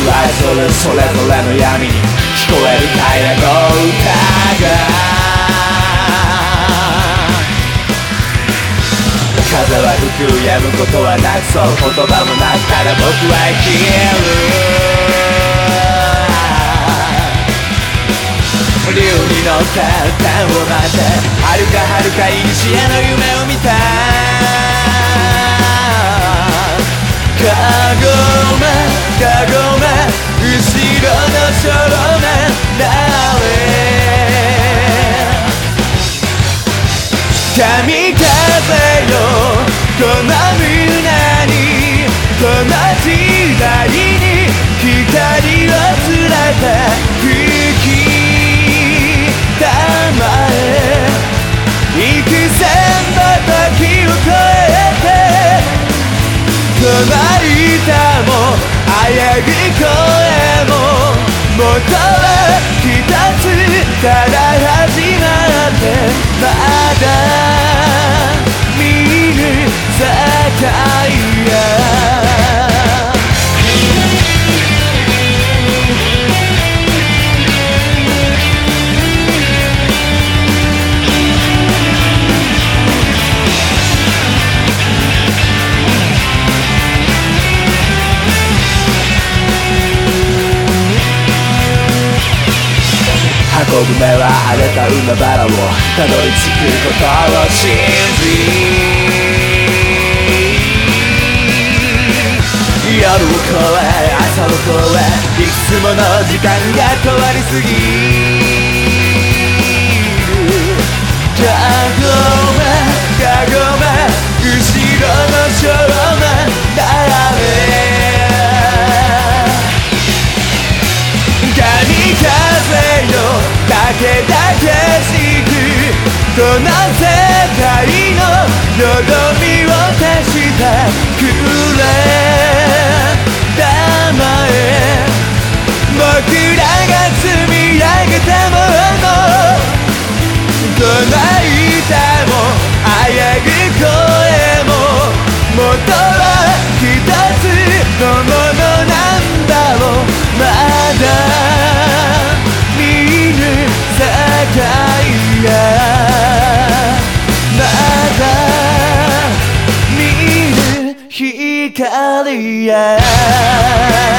るそれぞれの闇に聞こえる平の歌が風は吹く止むことはなくそう言葉もなくただ僕は消える竜に乗った歌を待ってはるかはるかいにしへの夢を見た神風よ。この胸にこの時代に光を連れていたもあやぎ声も元は僕目は荒れた海原をたどり着くことを信じ夜を越え朝を越えいくつもの時間が変わりすぎる。かごこの世界のよどみを足してくれ。だ見ぬ光や